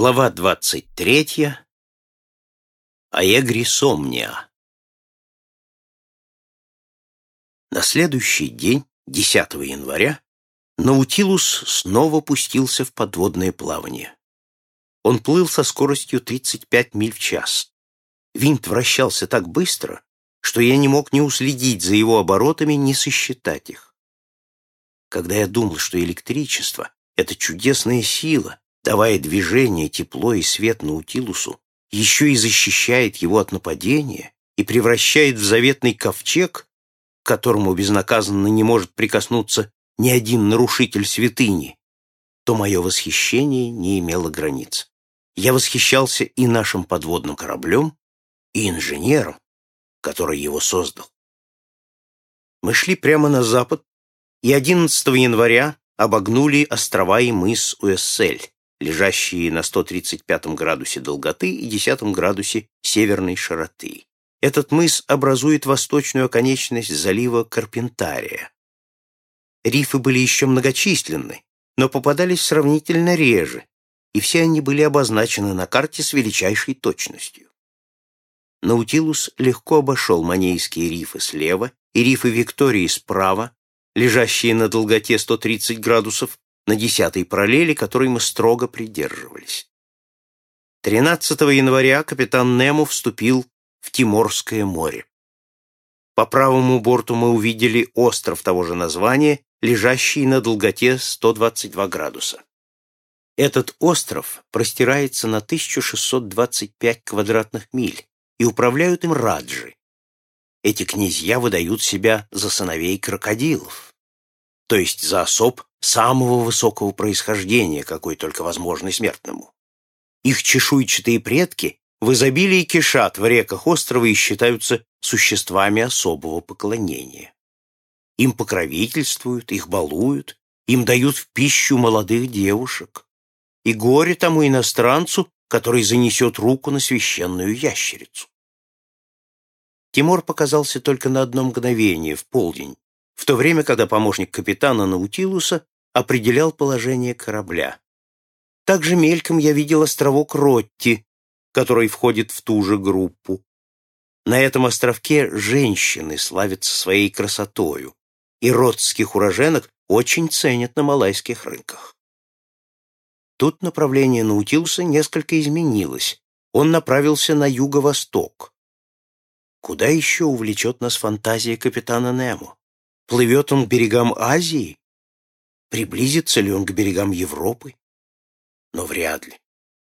Глава двадцать третья. Аэгрисомния. На следующий день, 10 января, Наутилус снова пустился в подводное плавание. Он плыл со скоростью 35 миль в час. Винт вращался так быстро, что я не мог ни уследить за его оборотами, ни сосчитать их. Когда я думал, что электричество — это чудесная сила, давая движение, тепло и свет Наутилусу, еще и защищает его от нападения и превращает в заветный ковчег, к которому безнаказанно не может прикоснуться ни один нарушитель святыни, то мое восхищение не имело границ. Я восхищался и нашим подводным кораблем, и инженером, который его создал. Мы шли прямо на запад, и 11 января обогнули острова и мыс Уэссель, лежащие на 135 градусе долготы и 10 градусе северной широты. Этот мыс образует восточную оконечность залива Карпентария. Рифы были еще многочисленны, но попадались сравнительно реже, и все они были обозначены на карте с величайшей точностью. Наутилус легко обошел Манейские рифы слева и рифы Виктории справа, лежащие на долготе 130 градусов, на десятой параллели, которой мы строго придерживались. 13 января капитан Немо вступил в Тиморское море. По правому борту мы увидели остров того же названия, лежащий на долготе 122 градуса. Этот остров простирается на 1625 квадратных миль, и управляют им раджи. Эти князья выдают себя за сыновей крокодилов, то есть за особ самого высокого происхождения, какой только возможно смертному. Их чешуйчатые предки в изобилии кишат в реках острова и считаются существами особого поклонения. Им покровительствуют, их балуют, им дают в пищу молодых девушек. И горе тому иностранцу, который занесет руку на священную ящерицу. Тимур показался только на одно мгновение, в полдень, в то время, когда помощник капитана Наутилуса определял положение корабля. Также мельком я видел островок Ротти, который входит в ту же группу. На этом островке женщины славятся своей красотою, и ротских уроженок очень ценят на малайских рынках. Тут направление Наутилуса несколько изменилось. Он направился на юго-восток. Куда еще увлечет нас фантазия капитана Немо? Плывет он к берегам Азии? Приблизится ли он к берегам Европы? Но вряд ли.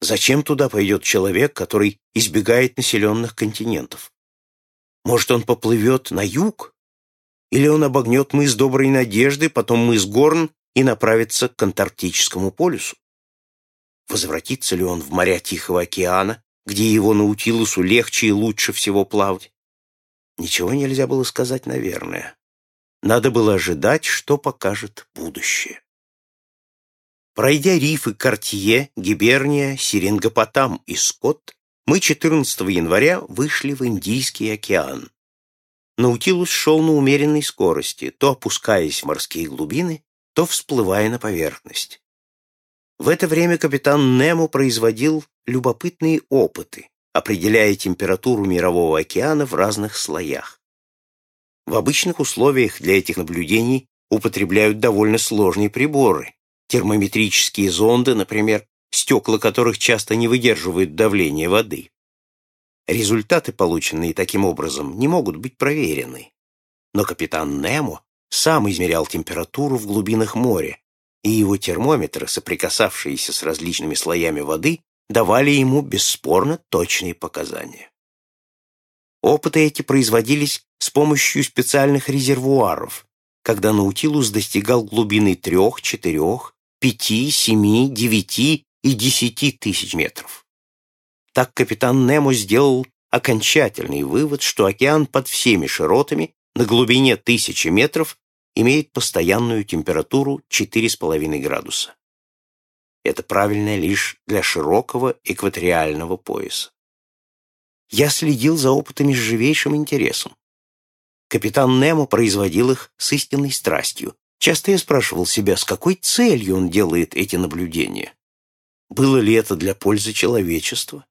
Зачем туда пойдет человек, который избегает населенных континентов? Может, он поплывет на юг? Или он обогнет мыс Доброй Надежды, потом мыс Горн и направится к Антарктическому полюсу? Возвратится ли он в моря Тихого океана, где его Наутилусу легче и лучше всего плавать? Ничего нельзя было сказать, наверное. Надо было ожидать, что покажет будущее. Пройдя рифы Кортье, Гиберния, Серингопотам и Скотт, мы 14 января вышли в Индийский океан. Наутилус шел на умеренной скорости, то опускаясь в морские глубины, то всплывая на поверхность. В это время капитан Немо производил любопытные опыты, определяя температуру мирового океана в разных слоях. В обычных условиях для этих наблюдений употребляют довольно сложные приборы, термометрические зонды, например, стекла которых часто не выдерживают давления воды. Результаты, полученные таким образом, не могут быть проверены. Но капитан Немо сам измерял температуру в глубинах моря, и его термометры, соприкасавшиеся с различными слоями воды, давали ему бесспорно точные показания. Опыты эти производились с помощью специальных резервуаров, когда Наутилус достигал глубины трех, четырех, пяти, семи, девяти и десяти тысяч метров. Так капитан Немо сделал окончательный вывод, что океан под всеми широтами на глубине тысячи метров имеет постоянную температуру 4,5 градуса. Это правильно лишь для широкого экваториального пояса. Я следил за опытами с живейшим интересом. Капитан Немо производил их с истинной страстью. Часто я спрашивал себя, с какой целью он делает эти наблюдения. было ли это для пользы человечества?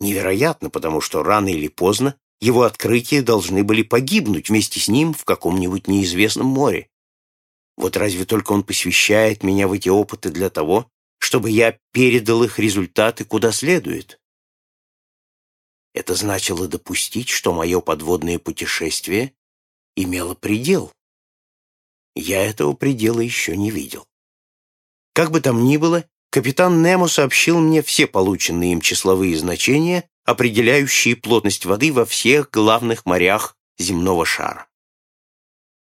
Невероятно, потому что рано или поздно его открытия должны были погибнуть вместе с ним в каком-нибудь неизвестном море. Вот разве только он посвящает меня в эти опыты для того, чтобы я передал их результаты куда следует? Это значило допустить, что мое подводное путешествие имело предел. Я этого предела еще не видел. Как бы там ни было, капитан Немо сообщил мне все полученные им числовые значения, определяющие плотность воды во всех главных морях земного шара.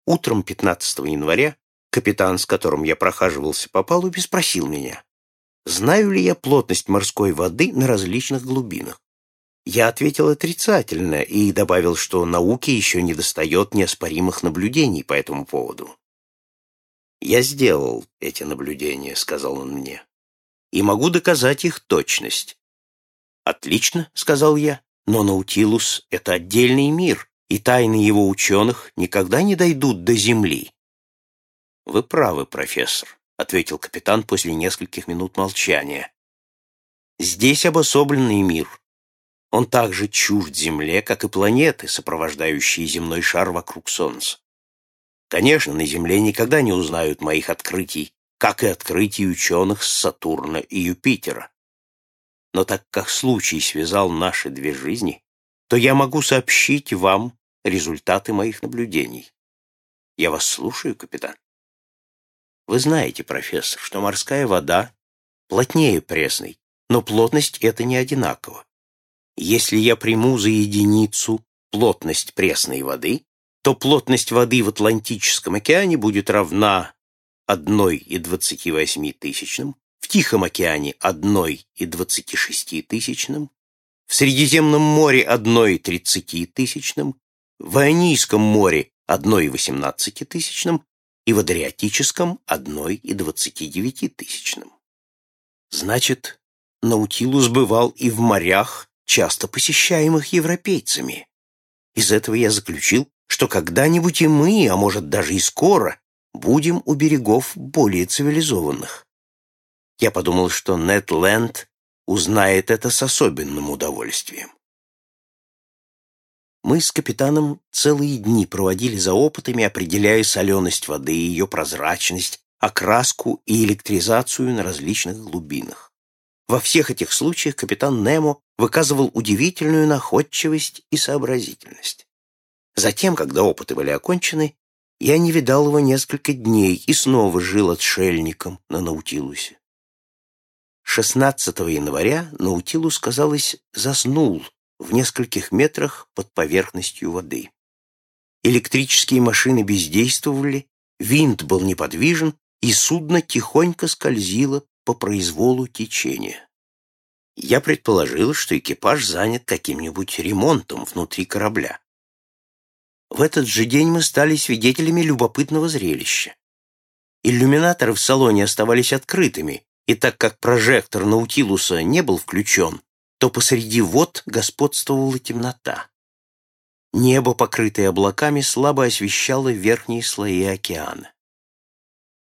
Утром 15 января капитан, с которым я прохаживался по палубе, спросил меня, знаю ли я плотность морской воды на различных глубинах. Я ответил отрицательно и добавил, что науке еще не достает неоспоримых наблюдений по этому поводу. «Я сделал эти наблюдения», — сказал он мне, — «и могу доказать их точность». «Отлично», — сказал я, — «но Наутилус — это отдельный мир, и тайны его ученых никогда не дойдут до Земли». «Вы правы, профессор», — ответил капитан после нескольких минут молчания. «Здесь обособленный мир, он также чужд Земле, как и планеты, сопровождающие земной шар вокруг Солнца. Конечно, на Земле никогда не узнают моих открытий, как и открытий ученых с Сатурна и Юпитера. Но так как случай связал наши две жизни, то я могу сообщить вам результаты моих наблюдений. Я вас слушаю, капитан. Вы знаете, профессор, что морская вода плотнее пресной, но плотность это не одинаково. Если я приму за единицу плотность пресной воды, то плотность воды в Атлантическом океане будет равна 1,28 тысячным, в Тихом океане 1,26 тысячным, в Средиземном море 1,30 тысячным, в Ионийском море 1,18 тысячным и в Адриатическом 1,29 тысячным. Значит, Наутилус бывал и в морях, часто посещаемых европейцами. Из этого я заключил, что когда-нибудь и мы, а может даже и скоро, будем у берегов более цивилизованных. Я подумал, что Нед Ленд узнает это с особенным удовольствием. Мы с капитаном целые дни проводили за опытами, определяя соленость воды, ее прозрачность, окраску и электризацию на различных глубинах. Во всех этих случаях капитан Немо выказывал удивительную находчивость и сообразительность. Затем, когда опыты были окончены, я не видал его несколько дней и снова жил отшельником на Наутилусе. 16 января Наутилус, казалось, заснул в нескольких метрах под поверхностью воды. Электрические машины бездействовали, винт был неподвижен, и судно тихонько скользило по произволу течения. Я предположил, что экипаж занят каким-нибудь ремонтом внутри корабля. В этот же день мы стали свидетелями любопытного зрелища. Иллюминаторы в салоне оставались открытыми, и так как прожектор Наутилуса не был включен, то посреди вод господствовала темнота. Небо, покрытое облаками, слабо освещало верхние слои океана.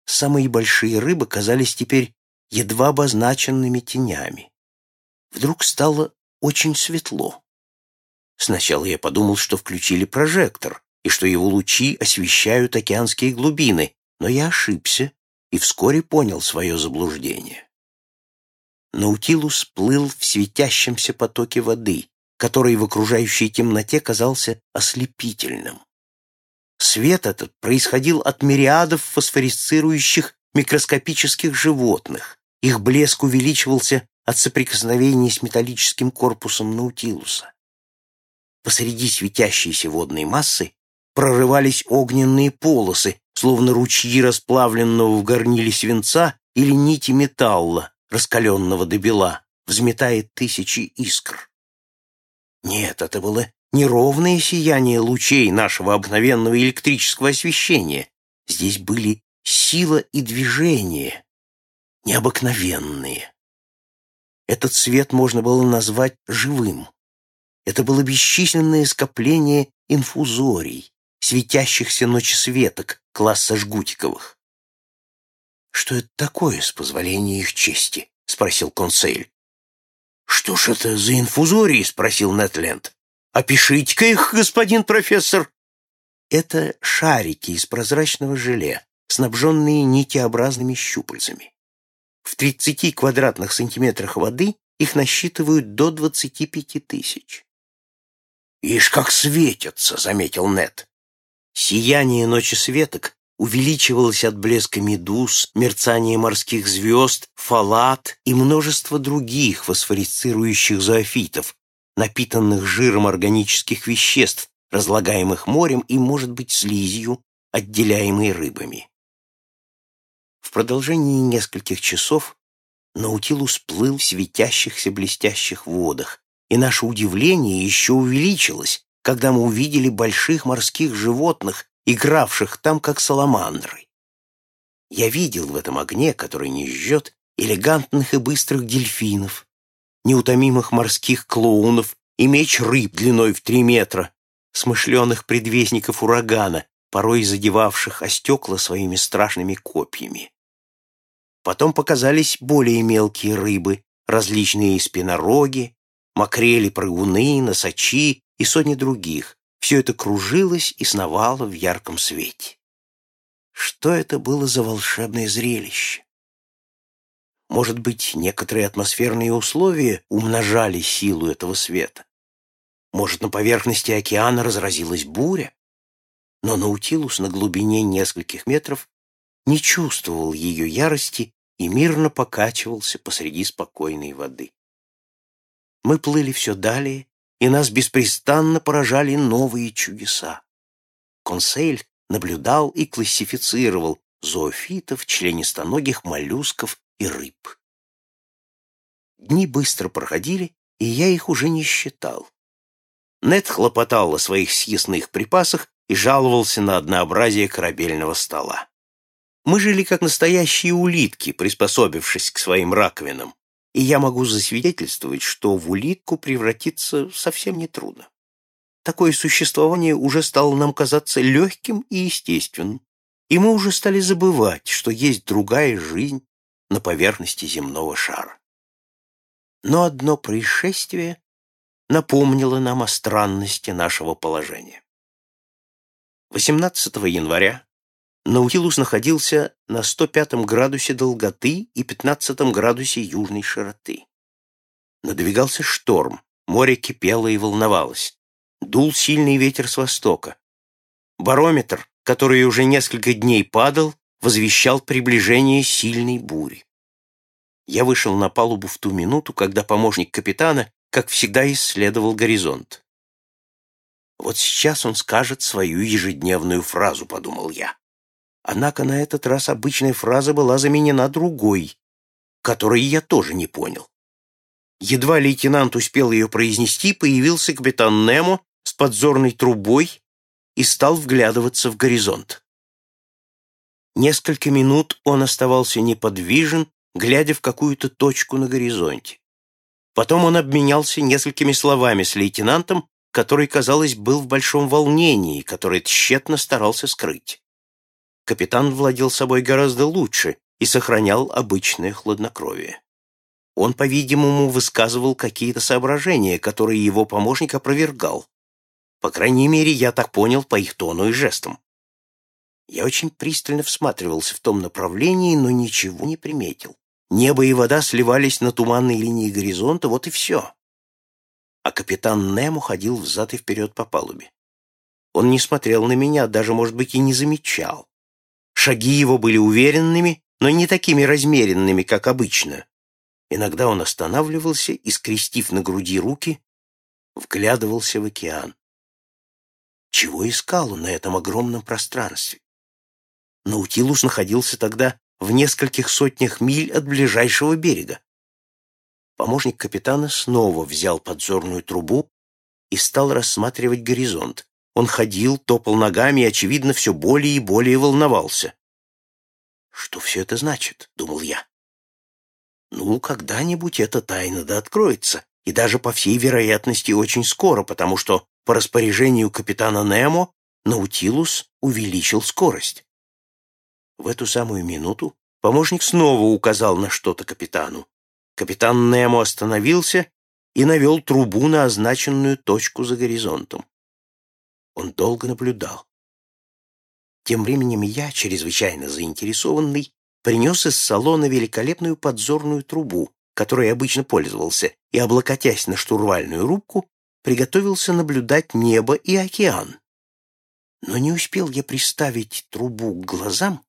Самые большие рыбы казались теперь едва обозначенными тенями. Вдруг стало очень светло. Сначала я подумал, что включили прожектор, и что его лучи освещают океанские глубины, но я ошибся и вскоре понял свое заблуждение. Наутилус плыл в светящемся потоке воды, который в окружающей темноте казался ослепительным. Свет этот происходил от мириадов фосфорисцирующих микроскопических животных, их блеск увеличивался от соприкосновения с металлическим корпусом Наутилуса. Посреди светящейся водной массы прорывались огненные полосы, словно ручьи расплавленного в горниле свинца или нити металла, раскаленного до бела, взметает тысячи искр. Нет, это было неровное сияние лучей нашего обыкновенного электрического освещения. Здесь были сила и движение, необыкновенные. Этот свет можно было назвать живым. Это было бесчисленное скопление инфузорий, светящихся ночесветок класса жгутиковых. «Что это такое, с позволения их чести?» спросил консель. «Что ж это за инфузории?» — спросил Нетленд. «Опишите-ка их, господин профессор». Это шарики из прозрачного желе, снабженные нитеобразными щупальцами. В 30 квадратных сантиметрах воды их насчитывают до 25 тысяч. «Ишь, как светятся!» — заметил Нет. Сияние ночи светок увеличивалось от блеска медуз, мерцания морских звезд, фалат и множества других фосфорицирующих зоофитов, напитанных жиром органических веществ, разлагаемых морем и, может быть, слизью, отделяемой рыбами. В продолжении нескольких часов Наутилус плыл в светящихся блестящих водах, и наше удивление еще увеличилось, когда мы увидели больших морских животных, игравших там, как саламандры. Я видел в этом огне, который не жжет, элегантных и быстрых дельфинов, неутомимых морских клоунов и меч рыб длиной в три метра, смышленых предвестников урагана, порой задевавших о стекла своими страшными копьями. Потом показались более мелкие рыбы, различные спинороги, макрели, прыгуны, носачи и сотни других. Все это кружилось и сновало в ярком свете. Что это было за волшебное зрелище? Может быть, некоторые атмосферные условия умножали силу этого света? Может, на поверхности океана разразилась буря? Но Наутилус на глубине нескольких метров не чувствовал ее ярости и мирно покачивался посреди спокойной воды. Мы плыли все далее, и нас беспрестанно поражали новые чудеса. Консель наблюдал и классифицировал зоофитов, членистоногих моллюсков и рыб. Дни быстро проходили, и я их уже не считал. Нед хлопотал о своих съестных припасах и жаловался на однообразие корабельного стола. Мы жили как настоящие улитки, приспособившись к своим раковинам, и я могу засвидетельствовать, что в улитку превратиться совсем нетрудно. Такое существование уже стало нам казаться легким и естественным, и мы уже стали забывать, что есть другая жизнь на поверхности земного шара. Но одно происшествие напомнило нам о странности нашего положения. 18 января Наутилус находился на 105 градусе долготы и 15 градусе южной широты. Надвигался шторм, море кипело и волновалось. Дул сильный ветер с востока. Барометр, который уже несколько дней падал, возвещал приближение сильной бури. Я вышел на палубу в ту минуту, когда помощник капитана, как всегда, исследовал горизонт. «Вот сейчас он скажет свою ежедневную фразу», — подумал я. Однако на этот раз обычная фраза была заменена другой, которой я тоже не понял. Едва лейтенант успел ее произнести, появился капитан Немо с подзорной трубой и стал вглядываться в горизонт. Несколько минут он оставался неподвижен, глядя в какую-то точку на горизонте. Потом он обменялся несколькими словами с лейтенантом, который, казалось, был в большом волнении, который тщетно старался скрыть капитан владел собой гораздо лучше и сохранял обычное хладнокровие. Он, по-видимому, высказывал какие-то соображения, которые его помощник опровергал. По крайней мере, я так понял по их тону и жестам. Я очень пристально всматривался в том направлении, но ничего не приметил. Небо и вода сливались на туманной линии горизонта, вот и все. А капитан Немо ходил взад и вперед по палубе. Он не смотрел на меня, даже, может быть, и не замечал. Шаги его были уверенными, но не такими размеренными, как обычно. Иногда он останавливался и, скрестив на груди руки, вглядывался в океан. Чего искал он на этом огромном пространстве? Наутилус находился тогда в нескольких сотнях миль от ближайшего берега. Помощник капитана снова взял подзорную трубу и стал рассматривать горизонт. Он ходил, топал ногами и, очевидно, все более и более волновался. «Что все это значит?» — думал я. «Ну, когда-нибудь эта тайна да откроется, и даже, по всей вероятности, очень скоро, потому что по распоряжению капитана Немо Наутилус увеличил скорость». В эту самую минуту помощник снова указал на что-то капитану. Капитан Немо остановился и навел трубу на означенную точку за горизонтом. Он долго наблюдал. Тем временем я, чрезвычайно заинтересованный, принес из салона великолепную подзорную трубу, которой обычно пользовался, и, облокотясь на штурвальную рубку, приготовился наблюдать небо и океан. Но не успел я приставить трубу к глазам,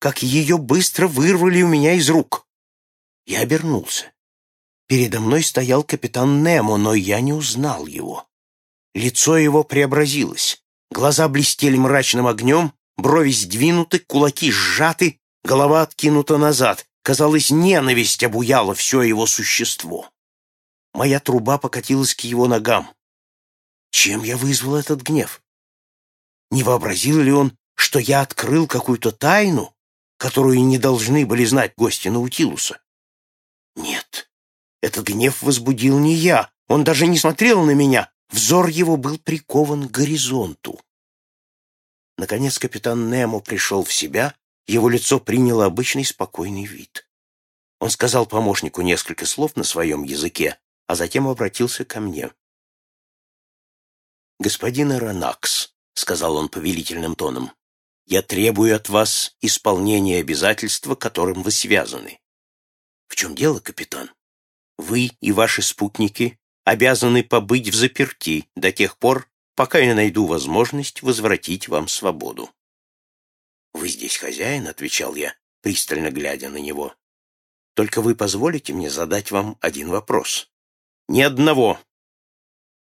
как ее быстро вырвали у меня из рук. Я обернулся. Передо мной стоял капитан Немо, но я не узнал его. Лицо его преобразилось. Глаза блестели мрачным огнем, брови сдвинуты, кулаки сжаты, голова откинута назад. Казалось, ненависть обуяла все его существо. Моя труба покатилась к его ногам. Чем я вызвал этот гнев? Не вообразил ли он, что я открыл какую-то тайну, которую не должны были знать гости Наутилуса? Нет, этот гнев возбудил не я. Он даже не смотрел на меня. Взор его был прикован к горизонту. Наконец капитан Немо пришел в себя, его лицо приняло обычный спокойный вид. Он сказал помощнику несколько слов на своем языке, а затем обратился ко мне. «Господин Аронакс», — сказал он повелительным тоном, — «я требую от вас исполнения обязательства, которым вы связаны. В чем дело, капитан? Вы и ваши спутники обязаны побыть в заперти до тех пор, пока я найду возможность возвратить вам свободу. «Вы здесь хозяин?» — отвечал я, пристально глядя на него. «Только вы позволите мне задать вам один вопрос?» «Ни одного!»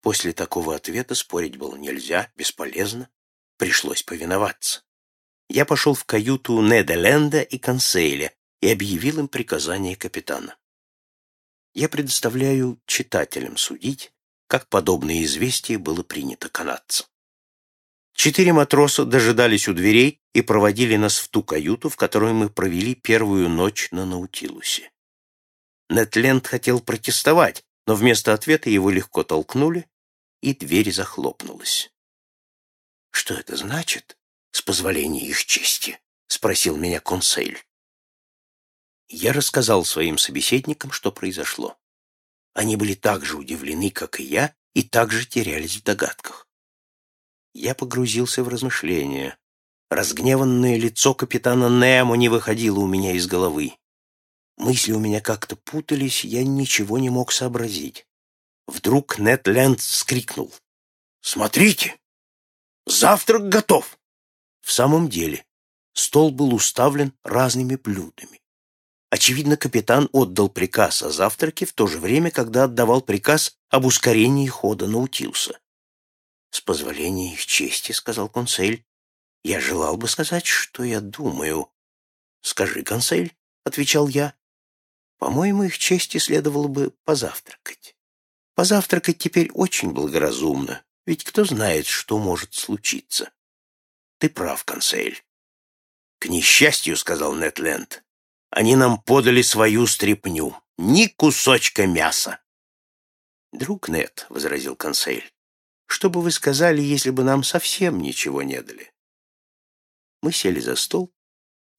После такого ответа спорить было нельзя, бесполезно. Пришлось повиноваться. Я пошел в каюту Неда и Консейля, и объявил им приказание капитана. Я предоставляю читателям судить, как подобное известие было принято канадцам. Четыре матроса дожидались у дверей и проводили нас в ту каюту, в которой мы провели первую ночь на Наутилусе. Нетленд хотел протестовать, но вместо ответа его легко толкнули, и дверь захлопнулась. «Что это значит, с позволения их чести?» — спросил меня консель. Я рассказал своим собеседникам, что произошло. Они были так же удивлены, как и я, и так же терялись в догадках. Я погрузился в размышления. Разгневанное лицо капитана Немо не выходило у меня из головы. Мысли у меня как-то путались, я ничего не мог сообразить. Вдруг Нед Ленд вскрикнул. «Смотрите! Завтрак готов!» В самом деле, стол был уставлен разными блюдами. Очевидно, капитан отдал приказ о завтраке в то же время, когда отдавал приказ об ускорении хода Наутилуса. «С позволения их чести», — сказал консель, — «я желал бы сказать, что я думаю». «Скажи, консель», — отвечал я, — «по-моему, их чести следовало бы позавтракать. Позавтракать теперь очень благоразумно, ведь кто знает, что может случиться». «Ты прав, консель». «К несчастью», — сказал Нетленд, они нам подали свою стряпню. Ни кусочка мяса. «Друг Нет», — возразил консель, — «что бы вы сказали, если бы нам совсем ничего не дали?» Мы сели за стол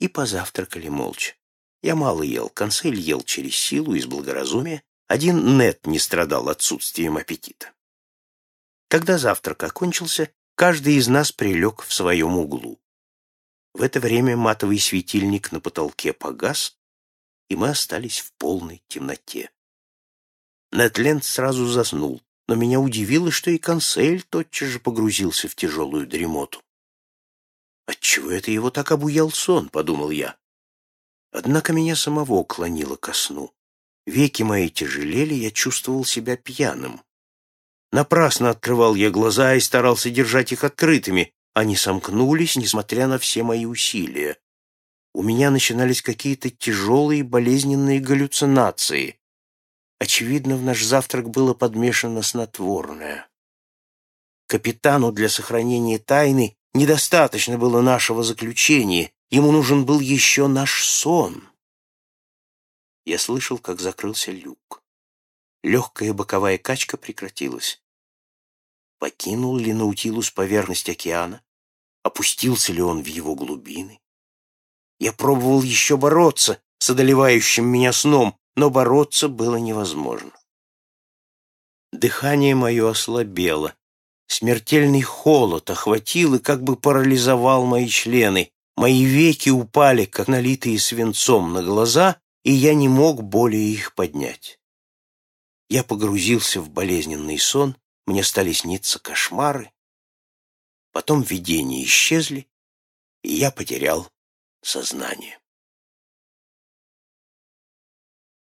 и позавтракали молча. Я мало ел, консель ел через силу, из благоразумия. Один Нет не страдал отсутствием аппетита. Когда завтрак окончился, каждый из нас прилег в своем углу. В это время матовый светильник на потолке погас, и мы остались в полной темноте. Нетленд сразу заснул, но меня удивило, что и консель тотчас же погрузился в тяжелую дремоту. «Отчего это его так обуял сон?» — подумал я. Однако меня самого клонило ко сну. Веки мои тяжелели, я чувствовал себя пьяным. Напрасно открывал я глаза и старался держать их открытыми, они сомкнулись, несмотря на все мои усилия. У меня начинались какие-то тяжелые болезненные галлюцинации. Очевидно, в наш завтрак было подмешано снотворное. Капитану для сохранения тайны недостаточно было нашего заключения, ему нужен был еще наш сон. Я слышал, как закрылся люк. Легкая боковая качка прекратилась. Покинул ли Наутилус поверхность океана? Опустился ли он в его глубины? Я пробовал еще бороться с одолевающим меня сном, но бороться было невозможно. Дыхание мое ослабело, смертельный холод охватил и как бы парализовал мои члены, мои веки упали, как налитые свинцом на глаза, и я не мог более их поднять. Я погрузился в болезненный сон, мне стали сниться кошмары, потом видения исчезли, и я потерял сознание.